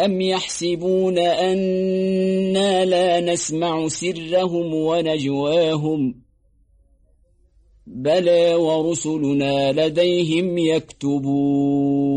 أم يحسبون أنا لا نسمع سرهم ونجواهم بلى ورسلنا لديهم يكتبون